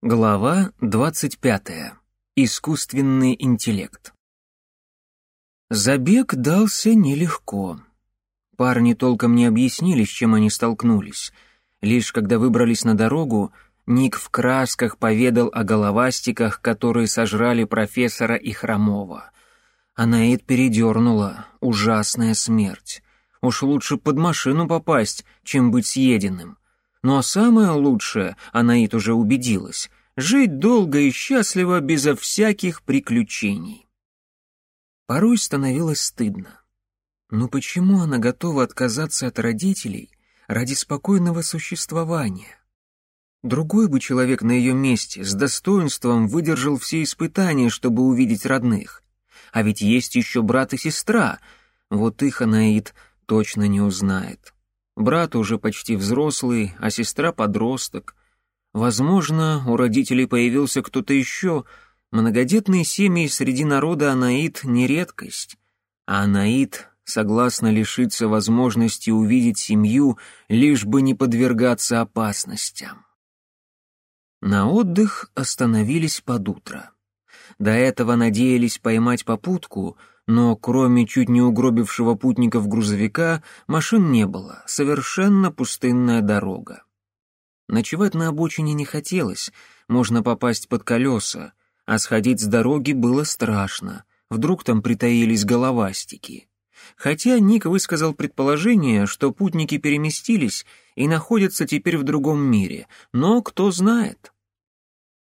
Глава 25. Искусственный интеллект. Забег дался нелегко. Парни толком не объяснили, с чем они столкнулись. Лишь когда выбрались на дорогу, Ник в красках поведал о головастиках, которые сожрали профессора и Хромова. Анаид передернула. Ужасная смерть. Уж лучше под машину попасть, чем быть съеденным. Ну а самое лучшее, Анаит уже убедилась, жить долго и счастливо безо всяких приключений. Порой становилось стыдно. Но почему она готова отказаться от родителей ради спокойного существования? Другой бы человек на ее месте с достоинством выдержал все испытания, чтобы увидеть родных. А ведь есть еще брат и сестра, вот их Анаит точно не узнает. Брат уже почти взрослый, а сестра подросток. Возможно, у родителей появился кто-то еще. Многодетные семьи среди народа Анаит не редкость. А Анаит согласна лишиться возможности увидеть семью, лишь бы не подвергаться опасностям. На отдых остановились под утро. До этого надеялись поймать попутку — но кроме чуть не угробившего путников грузовика машин не было, совершенно пустынная дорога. Ночевать на обочине не хотелось, можно попасть под колеса, а сходить с дороги было страшно, вдруг там притаились головастики. Хотя Ник высказал предположение, что путники переместились и находятся теперь в другом мире, но кто знает.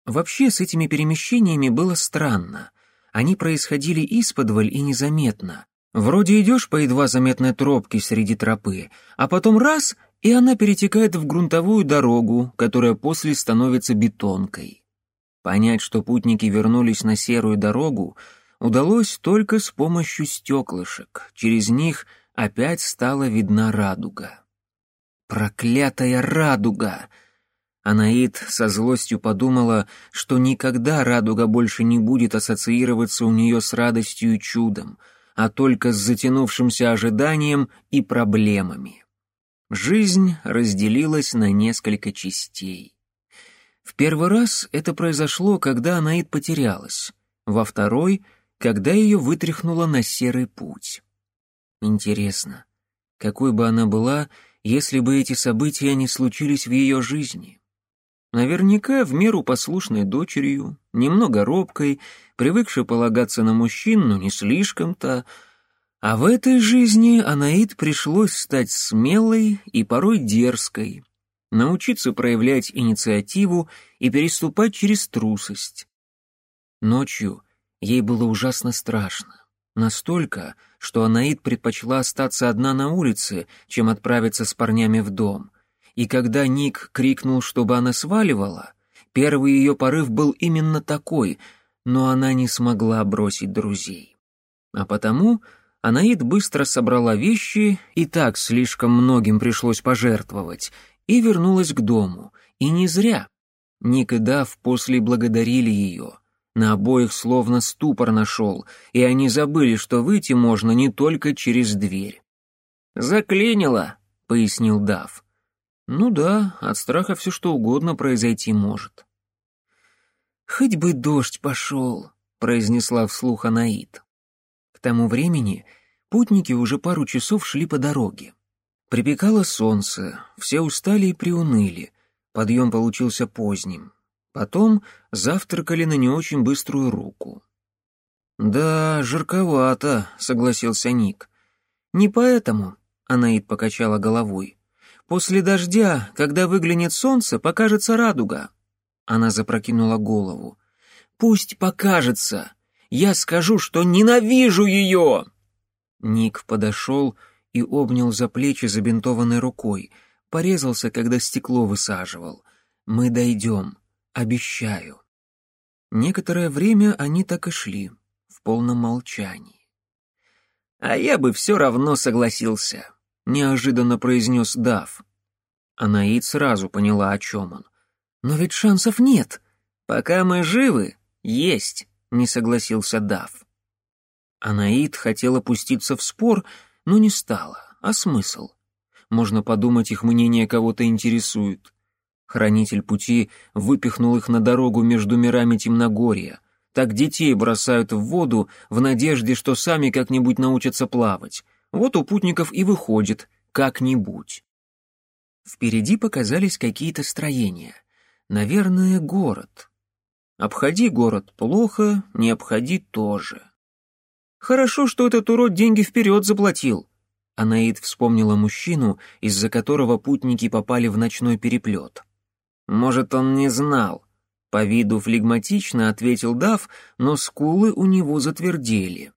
Вообще с этими перемещениями было странно. Они происходили исподволь и незаметно. Вроде идешь по едва заметной тропке среди тропы, а потом раз — и она перетекает в грунтовую дорогу, которая после становится бетонкой. Понять, что путники вернулись на серую дорогу, удалось только с помощью стеклышек. Через них опять стала видна радуга. Проклятая радуга! Анаид со злостью подумала, что никогда радуга больше не будет ассоциироваться у нее с радостью и чудом, а только с затянувшимся ожиданием и проблемами. Жизнь разделилась на несколько частей. В первый раз это произошло, когда Анаид потерялась, во второй — когда ее вытряхнуло на серый путь. Интересно, какой бы она была, если бы эти события не случились в ее жизни? Наверняка в меру послушной дочерью, немного робкой, привыкшей полагаться на мужчин, но не слишком-то. А в этой жизни Анаид пришлось стать смелой и порой дерзкой, научиться проявлять инициативу и переступать через трусость. Ночью ей было ужасно страшно. Настолько, что Анаид предпочла остаться одна на улице, чем отправиться с парнями в дом — и когда Ник крикнул, чтобы она сваливала, первый ее порыв был именно такой, но она не смогла бросить друзей. А потому Анаид быстро собрала вещи, и так слишком многим пришлось пожертвовать, и вернулась к дому. И не зря. Ник и Дав после благодарили ее. На обоих словно ступор нашел, и они забыли, что выйти можно не только через дверь. «Заклинило», — пояснил Дав. Ну да, от страха все что угодно произойти может. «Хоть бы дождь пошел», — произнесла вслух Анаит. К тому времени путники уже пару часов шли по дороге. Припекало солнце, все устали и приуныли, подъем получился поздним. Потом завтракали на не очень быструю руку. «Да, жарковато», — согласился Ник. «Не поэтому», — Анаит покачала головой. После дождя, когда выглянет солнце, покажется радуга. Она запрокинула голову. Пусть покажется. Я скажу, что ненавижу ее. Ник подошел и обнял за плечи забинтованной рукой, порезался, когда стекло высаживал. Мы дойдем, обещаю. Некоторое время они так и шли, в полном молчании. А я бы все равно согласился неожиданно произнес Дав. Анаид сразу поняла, о чем он. «Но ведь шансов нет. Пока мы живы, есть», — не согласился Дав. Анаид хотела пуститься в спор, но не стала. А смысл? Можно подумать, их мнение кого-то интересует. Хранитель пути выпихнул их на дорогу между мирами Темногорья. Так детей бросают в воду в надежде, что сами как-нибудь научатся плавать. Вот у путников и выходит как-нибудь. Впереди показались какие-то строения. Наверное, город. Обходи город плохо, не обходи тоже. Хорошо, что этот урод деньги вперед заплатил. Анаид вспомнила мужчину, из-за которого путники попали в ночной переплет. Может, он не знал. По виду флегматично ответил Дав, но скулы у него затвердели.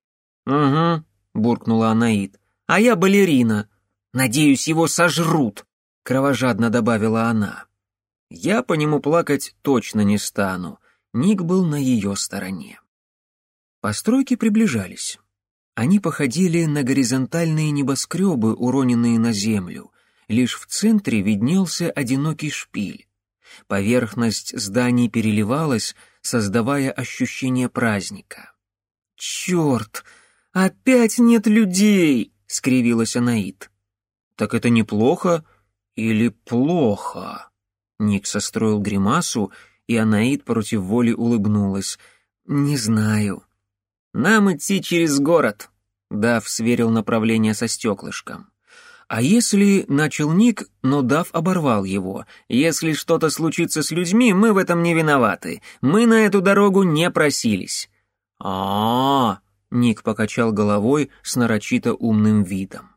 «Угу», — буркнула Анаид. «А я балерина. Надеюсь, его сожрут», — кровожадно добавила она. «Я по нему плакать точно не стану. Ник был на ее стороне». Постройки приближались. Они походили на горизонтальные небоскребы, уроненные на землю. Лишь в центре виднелся одинокий шпиль. Поверхность зданий переливалась, создавая ощущение праздника. «Черт! Опять нет людей!» — скривилась Анаит. «Так это неплохо или плохо?» Ник состроил гримасу, и Анаит против воли улыбнулась. «Не знаю». «Нам идти через город», — Дав сверил направление со стеклышком. «А если...» — начал Ник, но Дав оборвал его. «Если что-то случится с людьми, мы в этом не виноваты. Мы на эту дорогу не просились». А, Ник покачал головой с нарочито умным видом.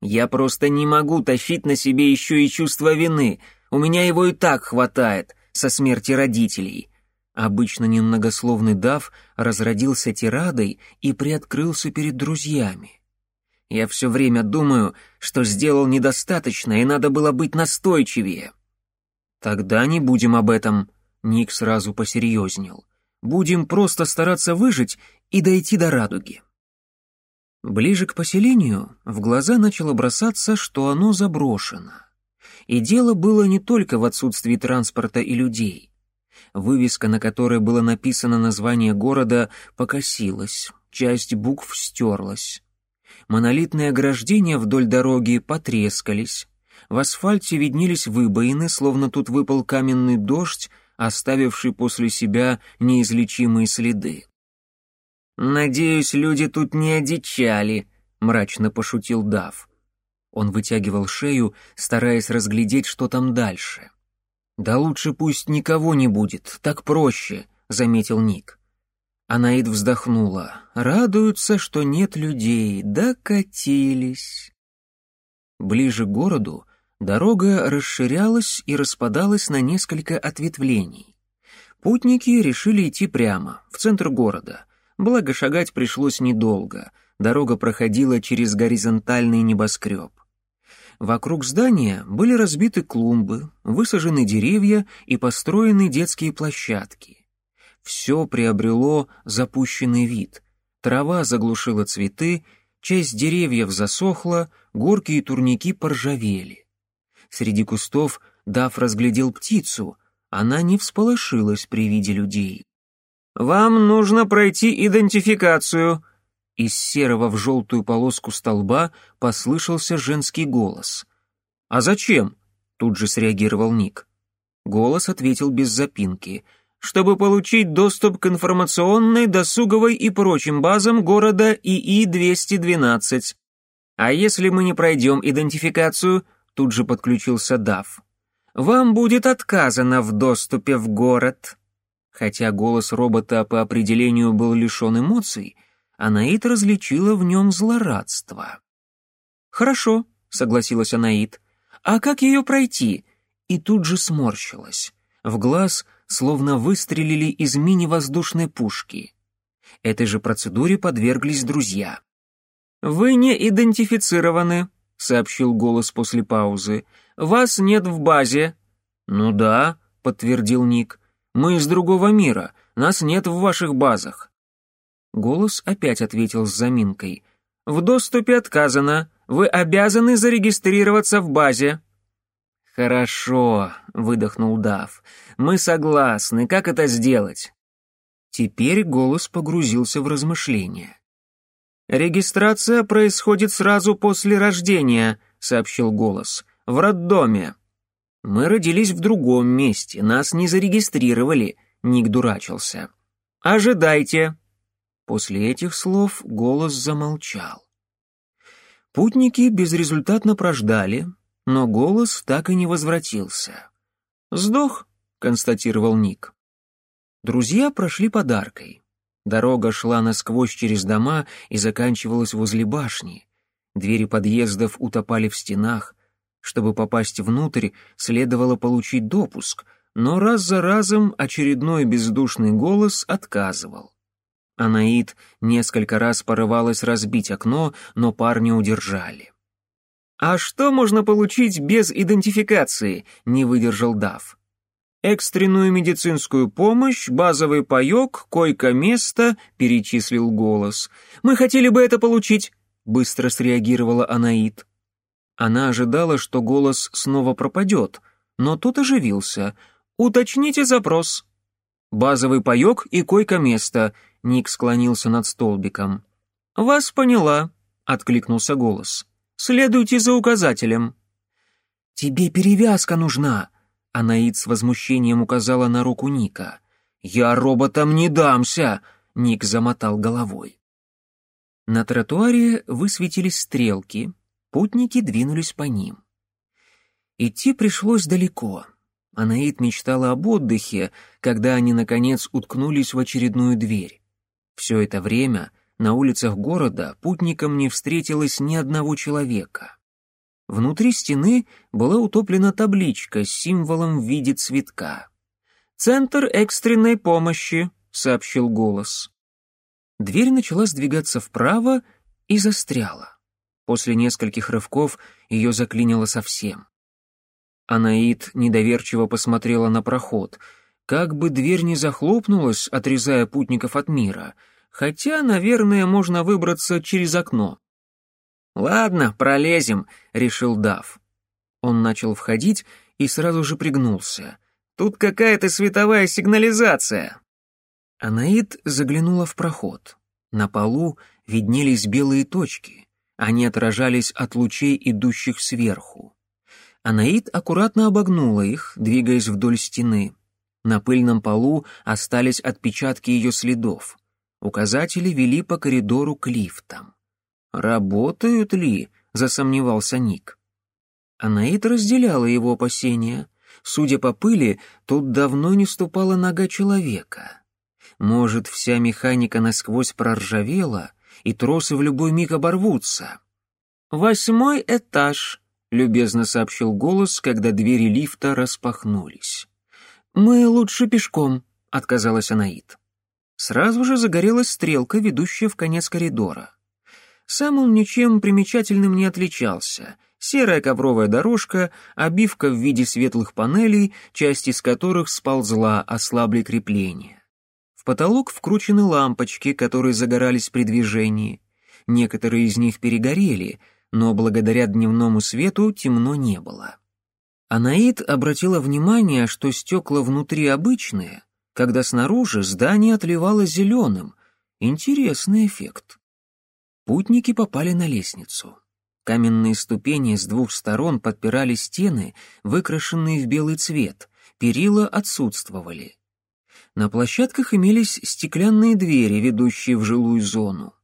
«Я просто не могу тащить на себе еще и чувство вины. У меня его и так хватает со смерти родителей». Обычно немногословный Дав разродился тирадой и приоткрылся перед друзьями. Я все время думаю, что сделал недостаточно, и надо было быть настойчивее. Тогда не будем об этом. Ник сразу посерьезнел. Будем просто стараться выжить и дойти до радуги. Ближе к поселению в глаза начало бросаться, что оно заброшено. И дело было не только в отсутствии транспорта и людей. Вывеска, на которой было написано название города, покосилась, часть букв стерлась монолитные ограждения вдоль дороги потрескались. В асфальте виднелись выбоины, словно тут выпал каменный дождь, оставивший после себя неизлечимые следы. «Надеюсь, люди тут не одичали», — мрачно пошутил Дав. Он вытягивал шею, стараясь разглядеть, что там дальше. «Да лучше пусть никого не будет, так проще», — заметил Ник. Анаид вздохнула. Радуются, что нет людей, докатились. Ближе к городу дорога расширялась и распадалась на несколько ответвлений. Путники решили идти прямо, в центр города. Благо шагать пришлось недолго. Дорога проходила через горизонтальный небоскреб. Вокруг здания были разбиты клумбы, высажены деревья и построены детские площадки. Все приобрело запущенный вид. Трава заглушила цветы, часть деревьев засохла, горки и турники поржавели. Среди кустов Дав разглядел птицу, она не всполошилась при виде людей. «Вам нужно пройти идентификацию», из серого в желтую полоску столба послышался женский голос. «А зачем?» — тут же среагировал Ник. Голос ответил без запинки чтобы получить доступ к информационной, досуговой и прочим базам города ИИ-212. А если мы не пройдем идентификацию, тут же подключился Дав, вам будет отказано в доступе в город. Хотя голос робота по определению был лишен эмоций, Анаит различила в нем злорадство. «Хорошо», — согласилась Анаит. «А как ее пройти?» И тут же сморщилась. В глаз словно выстрелили из мини-воздушной пушки. Этой же процедуре подверглись друзья. «Вы не идентифицированы», — сообщил голос после паузы. «Вас нет в базе». «Ну да», — подтвердил Ник. «Мы из другого мира. Нас нет в ваших базах». Голос опять ответил с заминкой. «В доступе отказано. Вы обязаны зарегистрироваться в базе». «Хорошо», — выдохнул Дав. «Мы согласны. Как это сделать?» Теперь голос погрузился в размышления. «Регистрация происходит сразу после рождения», — сообщил голос. «В роддоме». Мы родились в другом месте, нас не зарегистрировали», — Ник дурачился. «Ожидайте». После этих слов голос замолчал. Путники безрезультатно прождали, но голос так и не возвратился. «Сдох», — констатировал Ник. Друзья прошли подаркой. Дорога шла насквозь через дома и заканчивалась возле башни. Двери подъездов утопали в стенах. Чтобы попасть внутрь, следовало получить допуск, но раз за разом очередной бездушный голос отказывал. Анаид несколько раз порывалась разбить окно, но парни удержали. «А что можно получить без идентификации?» — не выдержал Дав. «Экстренную медицинскую помощь, базовый паёк, койко-место», — перечислил голос. «Мы хотели бы это получить», — быстро среагировала Анаид. Она ожидала, что голос снова пропадет, но тут оживился. «Уточните запрос». «Базовый паёк и койко-место», Ник склонился над столбиком. «Вас поняла», — откликнулся голос. «Следуйте за указателем». «Тебе перевязка нужна», — Анаид с возмущением указала на руку Ника. «Я роботам не дамся», — Ник замотал головой. На тротуаре высветились стрелки, путники двинулись по ним. Идти пришлось далеко. Анаид мечтала об отдыхе, когда они, наконец, уткнулись в очередную дверь. Все это время на улицах города путникам не встретилось ни одного человека. Внутри стены была утоплена табличка с символом в виде цветка. «Центр экстренной помощи», — сообщил голос. Дверь начала сдвигаться вправо и застряла. После нескольких рывков ее заклинило совсем. Анаид недоверчиво посмотрела на проход — как бы дверь не захлопнулась, отрезая путников от мира, хотя, наверное, можно выбраться через окно. «Ладно, пролезем», — решил Дав. Он начал входить и сразу же пригнулся. «Тут какая-то световая сигнализация». Анаид заглянула в проход. На полу виднелись белые точки. Они отражались от лучей, идущих сверху. Анаид аккуратно обогнула их, двигаясь вдоль стены. На пыльном полу остались отпечатки ее следов. Указатели вели по коридору к лифтам. «Работают ли?» — засомневался Ник. Анаит разделяла его опасения. Судя по пыли, тут давно не ступала нога человека. Может, вся механика насквозь проржавела, и тросы в любой миг оборвутся. «Восьмой этаж», — любезно сообщил голос, когда двери лифта распахнулись. «Мы лучше пешком», — отказалась Анаит. Сразу же загорелась стрелка, ведущая в конец коридора. Сам он ничем примечательным не отличался. Серая ковровая дорожка, обивка в виде светлых панелей, часть из которых сползла, ослабли крепления. Потолок вкручены лампочки, которые загорались при движении. Некоторые из них перегорели, но благодаря дневному свету темно не было. Анаид обратила внимание, что стекла внутри обычные, когда снаружи здание отливало зеленым. Интересный эффект. Путники попали на лестницу. Каменные ступени с двух сторон подпирали стены, выкрашенные в белый цвет, перила отсутствовали. На площадках имелись стеклянные двери, ведущие в жилую зону.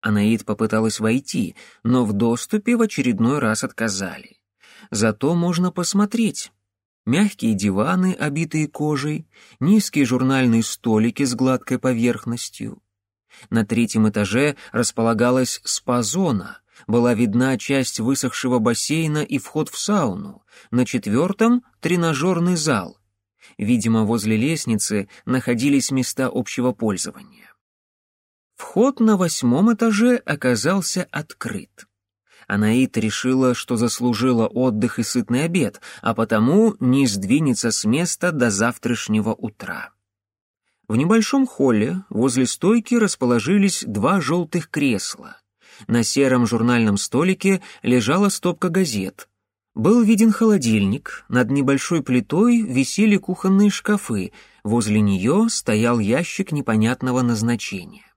Анаид попыталась войти, но в доступе в очередной раз отказали зато можно посмотреть. Мягкие диваны, обитые кожей, низкие журнальные столики с гладкой поверхностью. На третьем этаже располагалась спа-зона, была видна часть высохшего бассейна и вход в сауну, на четвертом — тренажерный зал. Видимо, возле лестницы находились места общего пользования. Вход на восьмом этаже оказался открыт. Анаит решила, что заслужила отдых и сытный обед, а потому не сдвинется с места до завтрашнего утра. В небольшом холле возле стойки расположились два желтых кресла. На сером журнальном столике лежала стопка газет. Был виден холодильник, над небольшой плитой висели кухонные шкафы, возле нее стоял ящик непонятного назначения.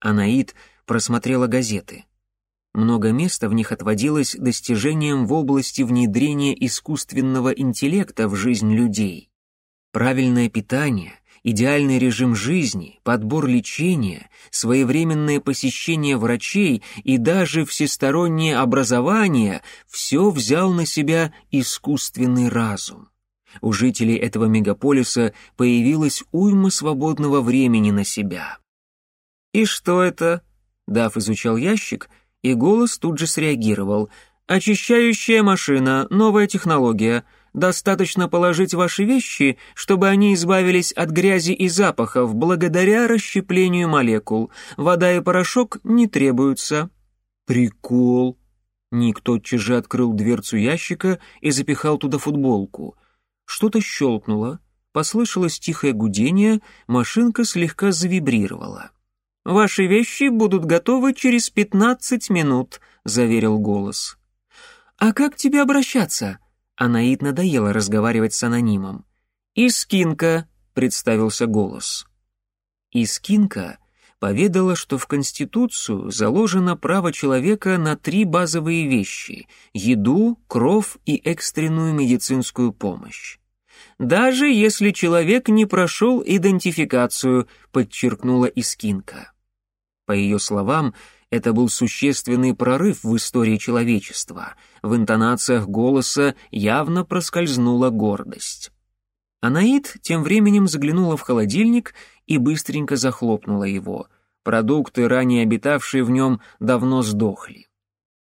Анаит просмотрела газеты — Много места в них отводилось достижениям в области внедрения искусственного интеллекта в жизнь людей. Правильное питание, идеальный режим жизни, подбор лечения, своевременное посещение врачей и даже всестороннее образование – все взял на себя искусственный разум. У жителей этого мегаполиса появилась уйма свободного времени на себя. «И что это?» Дав изучал ящик, и голос тут же среагировал. «Очищающая машина, новая технология. Достаточно положить ваши вещи, чтобы они избавились от грязи и запахов благодаря расщеплению молекул. Вода и порошок не требуются». «Прикол!» Ник тотчас же открыл дверцу ящика и запихал туда футболку. Что-то щелкнуло, послышалось тихое гудение, машинка слегка завибрировала. «Ваши вещи будут готовы через пятнадцать минут», — заверил голос. «А как тебе обращаться?» Анаид надоело разговаривать с анонимом. «Искинка», — представился голос. Искинка поведала, что в Конституцию заложено право человека на три базовые вещи — еду, кров и экстренную медицинскую помощь. «Даже если человек не прошел идентификацию», — подчеркнула Искинка. По ее словам, это был существенный прорыв в истории человечества. В интонациях голоса явно проскользнула гордость. Анаид тем временем заглянула в холодильник и быстренько захлопнула его. Продукты, ранее обитавшие в нем, давно сдохли.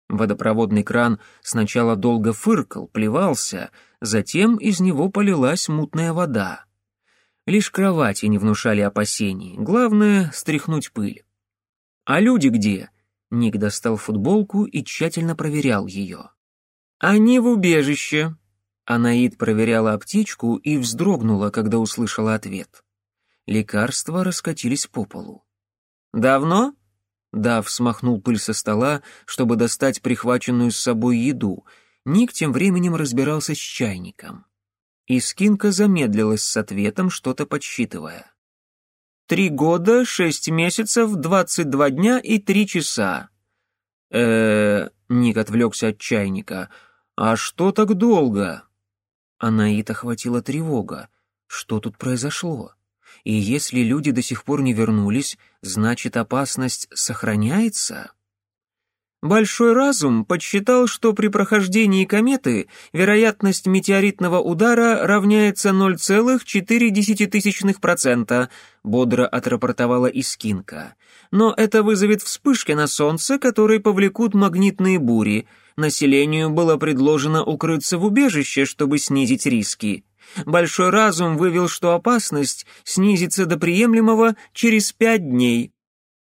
Водопроводный кран сначала долго фыркал, плевался, затем из него полилась мутная вода. Лишь кровати не внушали опасений, главное — стряхнуть пыль. «А люди где?» Ник достал футболку и тщательно проверял ее. «Они в убежище». Анаид проверяла аптечку и вздрогнула, когда услышала ответ. Лекарства раскатились по полу. «Давно?» Дав смахнул пыль со стола, чтобы достать прихваченную с собой еду. Ник тем временем разбирался с чайником. Искинка замедлилась с ответом, что-то подсчитывая. «Три года, шесть месяцев, двадцать два дня и три часа». Э, Ник отвлекся от чайника. «А что так долго?» Анаит охватила тревога. Что тут произошло? И если люди до сих пор не вернулись, значит опасность сохраняется? Большой разум подсчитал, что при прохождении кометы вероятность метеоритного удара равняется 0,4%, бодро отрапортовала Искинка. Но это вызовет вспышки на Солнце, которые повлекут магнитные бури. Населению было предложено укрыться в убежище, чтобы снизить риски. Большой разум вывел, что опасность снизится до приемлемого через пять дней.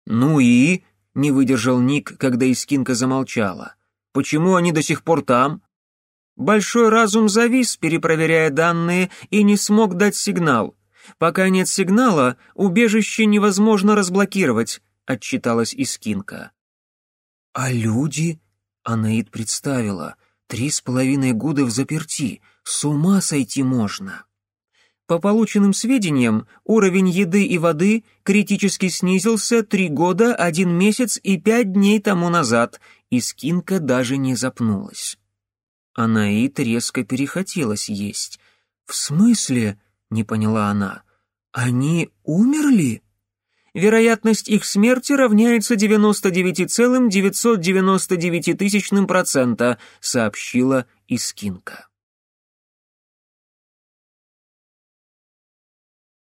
«Ну и?» — не выдержал Ник, когда Искинка замолчала. «Почему они до сих пор там?» Большой разум завис, перепроверяя данные, и не смог дать сигнал. «Пока нет сигнала, убежище невозможно разблокировать», — отчиталась Искинка. «А люди?» — Анаид представила. «Три с половиной года в заперти. С ума сойти можно. По полученным сведениям, уровень еды и воды критически снизился три года, один месяц и пять дней тому назад, и Скинка даже не запнулась. Анаит резко перехотелось есть. «В смысле?» — не поняла она. «Они умерли?» Вероятность их смерти равняется 99,999%, сообщила Искинка.